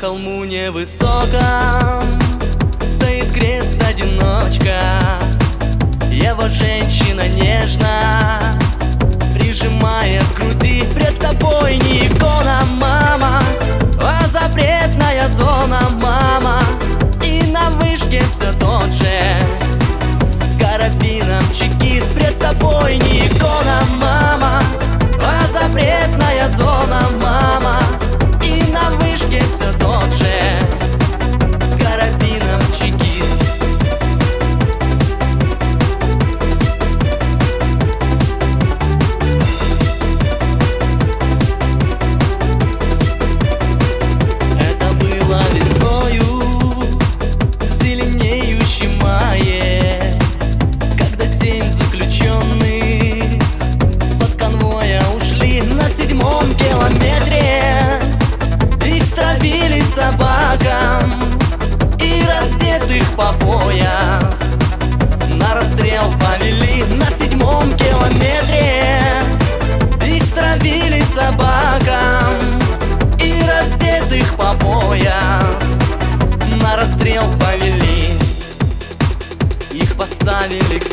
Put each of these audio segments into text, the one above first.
холму невысоком Стоит крест-одиночка Его женщина нежно Прижимает к груди Пред тобой не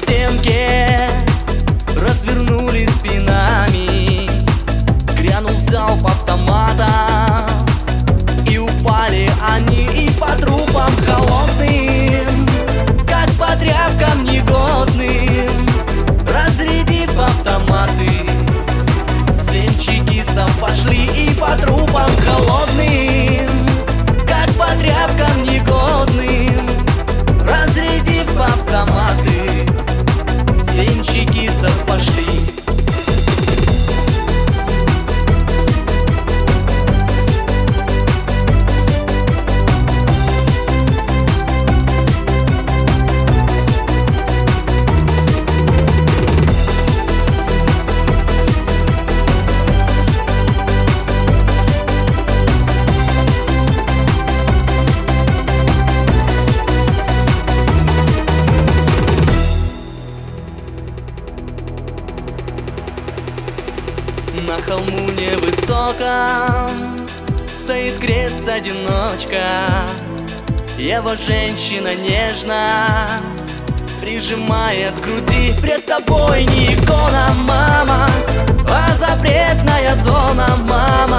стенке Развернули спинами. Грянул залп автомата И упали они и по трупам холодным Как по тряпкам негодным. Разрядив автоматы. Семь чекистов пошли и по трупам холодным на холму невысоком Стоит крест-одиночка Его женщина нежно Прижимает к груди. Пред тобой не икона, мама А запретная зона, мама.